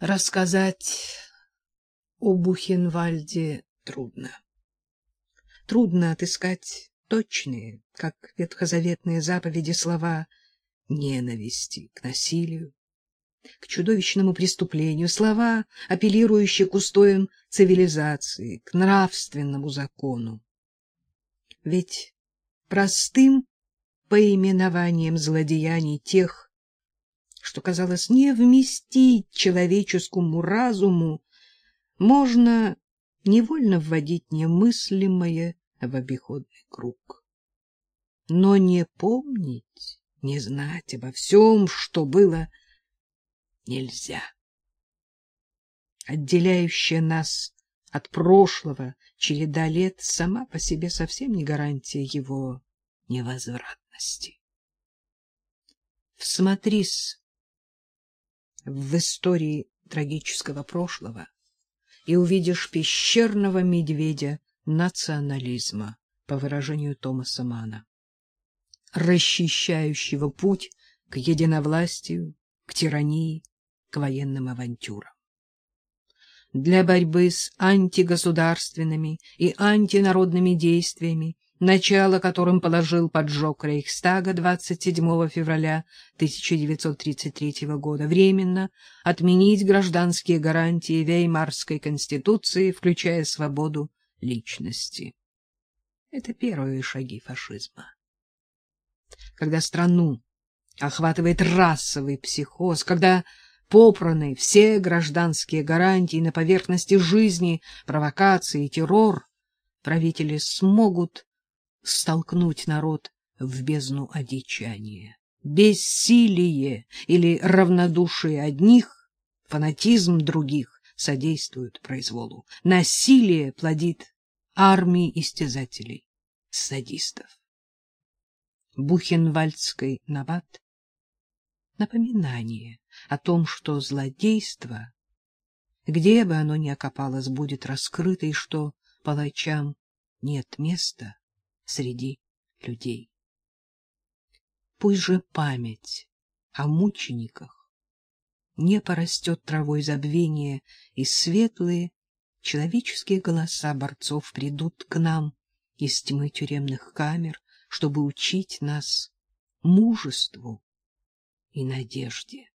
Рассказать о Бухенвальде трудно. Трудно отыскать точные, как ветхозаветные заповеди, слова ненависти к насилию, к чудовищному преступлению, слова, апеллирующие к устоям цивилизации, к нравственному закону. Ведь простым поименованием злодеяний тех, что казалось не вместить человеческому разуму, можно невольно вводить немыслимое в обиходный круг. Но не помнить, не знать обо всем, что было, нельзя. Отделяющая нас от прошлого череда лет сама по себе совсем не гарантия его невозвратности. Всмотрись в истории трагического прошлого и увидишь пещерного медведя национализма, по выражению Томаса Мана, расчищающего путь к единовластию, к тирании, к военным авантюрам. Для борьбы с антигосударственными и антинародными действиями начало которым положил поджог Рейхстага 27 февраля 1933 года, временно отменить гражданские гарантии Веймарской конституции, включая свободу личности. Это первые шаги фашизма. Когда страну охватывает расовый психоз, когда попраны все гражданские гарантии на поверхности жизни, провокации и террор, правители смогут столкнуть народ в бездну одичания. Бессилие или равнодушие одних, фанатизм других содействуют произволу. Насилие плодит армии истязателей, садистов. Бухенвальдский набат — напоминание о том, что злодейство, где бы оно ни окопалось, будет раскрыто, и что палачам нет места среди людей. Пусть же память о мучениках не порастет травой забвения, и светлые человеческие голоса борцов придут к нам из тьмы тюремных камер, чтобы учить нас мужеству и надежде.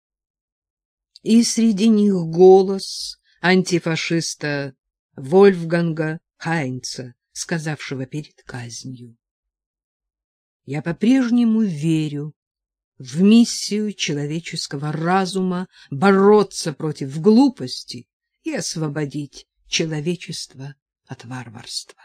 И среди них голос антифашиста Вольфганга Хайнца, сказавшего перед казнью. Я по-прежнему верю в миссию человеческого разума бороться против глупости и освободить человечество от варварства.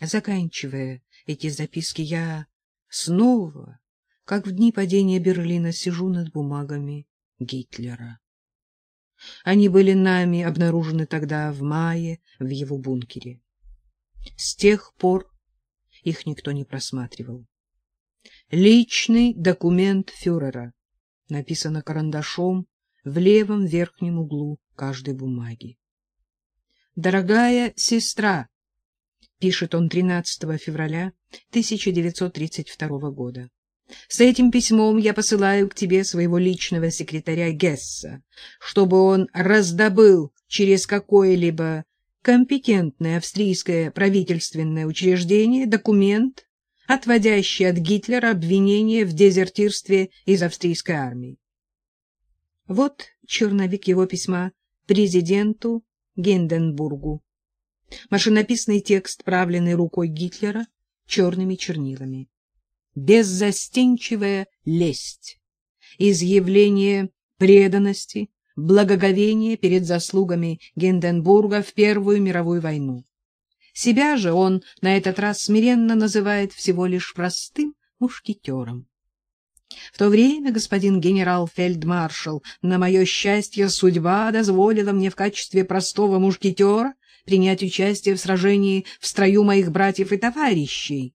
Заканчивая эти записки, я снова, как в дни падения Берлина, сижу над бумагами Гитлера. Они были нами обнаружены тогда в мае в его бункере. С тех пор их никто не просматривал. Личный документ фюрера написано карандашом в левом верхнем углу каждой бумаги. «Дорогая сестра», — пишет он 13 февраля 1932 года, — «с этим письмом я посылаю к тебе своего личного секретаря Гесса, чтобы он раздобыл через какое-либо компетентное австрийское правительственное учреждение документ, отводящий от Гитлера обвинение в дезертирстве из австрийской армии. Вот черновик его письма президенту Гинденбургу. Машинописный текст, правленный рукой Гитлера черными чернилами. Беззастенчивая лесть, изъявление преданности, благоговение перед заслугами Гинденбурга в Первую мировую войну. Себя же он на этот раз смиренно называет всего лишь простым мушкетером. В то время, господин генерал-фельдмаршал, на мое счастье, судьба дозволила мне в качестве простого мушкетера принять участие в сражении в строю моих братьев и товарищей.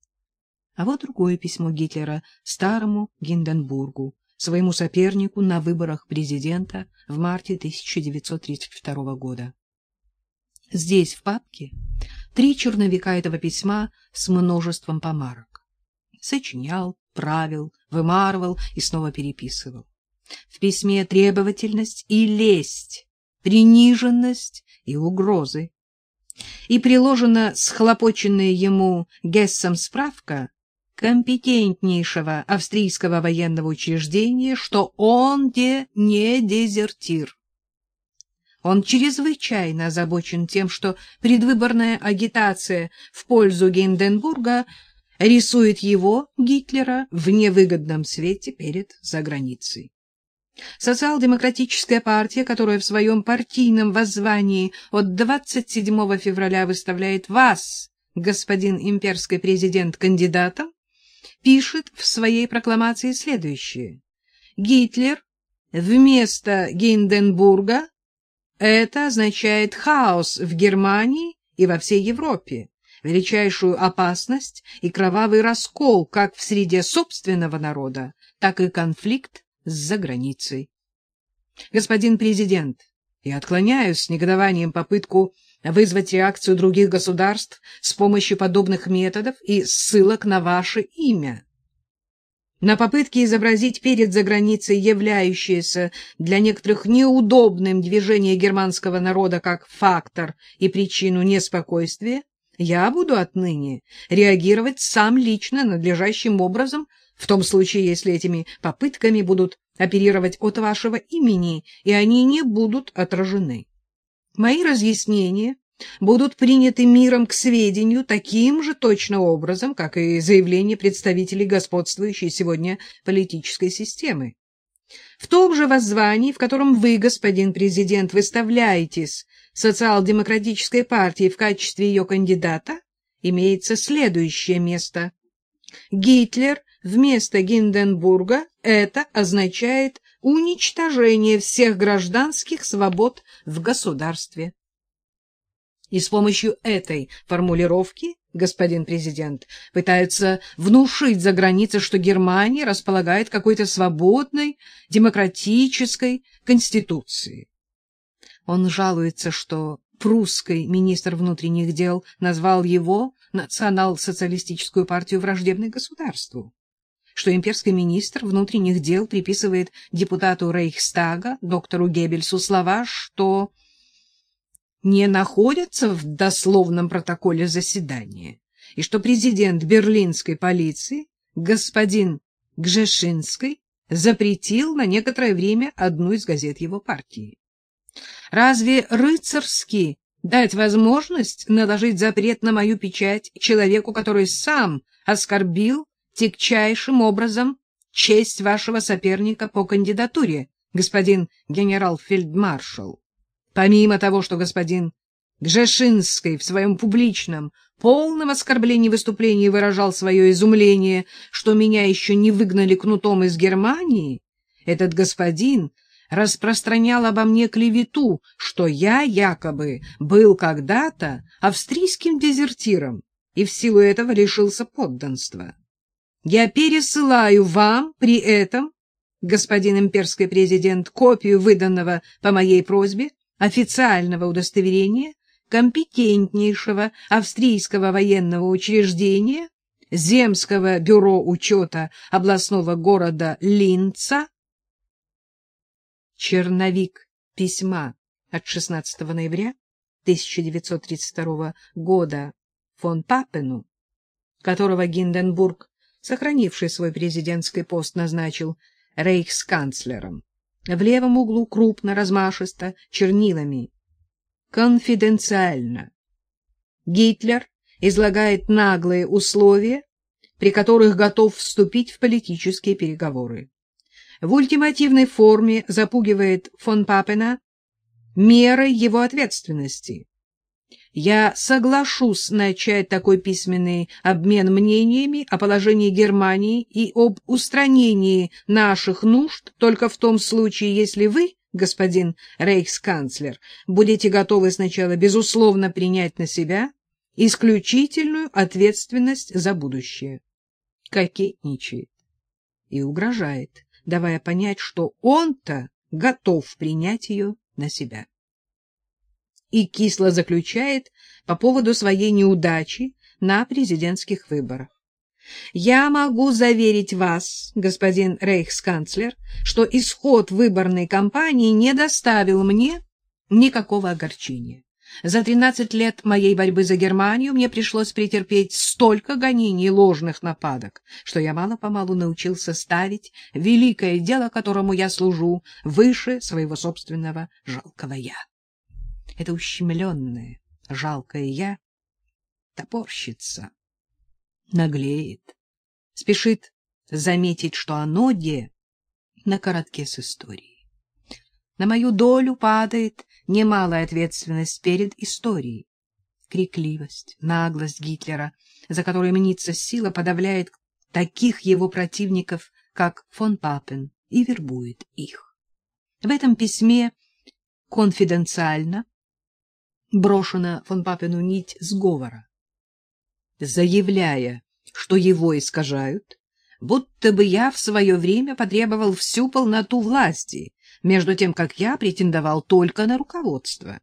А вот другое письмо Гитлера старому Гинденбургу, своему сопернику на выборах президента в марте 1932 года. Здесь, в папке, три черновика этого письма с множеством помарок. Сочинял, правил, вымарывал и снова переписывал. В письме требовательность и лесть, приниженность и угрозы. И приложена схлопоченная ему Гессом справка компетентнейшего австрийского военного учреждения, что он де не дезертир. Он чрезвычайно озабочен тем, что предвыборная агитация в пользу Гинденбурга рисует его, Гитлера, в невыгодном свете перед заграницей. Социал-демократическая партия, которая в своем партийном воззвании от 27 февраля выставляет вас, господин имперский президент, кандидатом, пишет в своей прокламации следующее. Гитлер вместо Гинденбурга это означает хаос в Германии и во всей Европе, величайшую опасность и кровавый раскол как в среде собственного народа, так и конфликт с заграницей. Господин президент, я отклоняюсь с негодованием попытку вызвать реакцию других государств с помощью подобных методов и ссылок на ваше имя. На попытке изобразить перед заграницей являющееся для некоторых неудобным движение германского народа как фактор и причину неспокойствия, я буду отныне реагировать сам лично надлежащим образом, в том случае, если этими попытками будут оперировать от вашего имени, и они не будут отражены. Мои разъяснения будут приняты миром к сведению таким же точно образом, как и заявления представителей господствующей сегодня политической системы. В том же воззвании, в котором вы, господин президент, выставляетесь социал-демократической партией в качестве ее кандидата, имеется следующее место. Гитлер вместо Гинденбурга это означает уничтожение всех гражданских свобод в государстве. И с помощью этой формулировки, господин президент, пытаются внушить за границей, что Германия располагает какой-то свободной, демократической конституцией. Он жалуется, что прусский министр внутренних дел назвал его, национал-социалистическую партию, враждебной государству что имперский министр внутренних дел приписывает депутату Рейхстага, доктору Геббельсу, слова, что не находятся в дословном протоколе заседания, и что президент берлинской полиции, господин Гжешинский, запретил на некоторое время одну из газет его партии. Разве рыцарски дать возможность наложить запрет на мою печать человеку, который сам оскорбил тягчайшим образом честь вашего соперника по кандидатуре, господин генерал-фельдмаршал? Помимо того, что господин Гжешинский в своем публичном, полном оскорблении выступлении выражал свое изумление, что меня еще не выгнали кнутом из Германии, этот господин распространял обо мне клевету, что я якобы был когда-то австрийским дезертиром и в силу этого лишился подданства. Я пересылаю вам при этом, господин имперский президент, копию выданного по моей просьбе официального удостоверения компетентнейшего австрийского военного учреждения Земского бюро учета областного города Линца, черновик письма от 16 ноября 1932 года фон Папену, которого Гинденбург, сохранивший свой президентский пост, назначил рейхсканцлером. В левом углу крупно, размашисто, чернилами. Конфиденциально. Гитлер излагает наглые условия, при которых готов вступить в политические переговоры. В ультимативной форме запугивает фон Папена мерой его ответственности. Я соглашусь начать такой письменный обмен мнениями о положении Германии и об устранении наших нужд только в том случае, если вы, господин рейхсканцлер, будете готовы сначала безусловно принять на себя исключительную ответственность за будущее. Кокетничает и угрожает, давая понять, что он-то готов принять ее на себя и кисло заключает по поводу своей неудачи на президентских выборах. Я могу заверить вас, господин рейхсканцлер, что исход выборной кампании не доставил мне никакого огорчения. За 13 лет моей борьбы за Германию мне пришлось претерпеть столько гонений и ложных нападок, что я мало-помалу научился ставить великое дело, которому я служу, выше своего собственного жалкого «я». Это ущемленное, жалкое «я» топорщится, наглеет, спешит заметить, что оно де на коротке с историей. На мою долю падает немалая ответственность перед историей. Крикливость, наглость Гитлера, за которой мнится сила, подавляет таких его противников, как фон Папен, и вербует их. В этом письме конфиденциально брошена фон Папену нить сговора, заявляя, что его искажают, будто бы я в свое время потребовал всю полноту власти, между тем, как я претендовал только на руководство.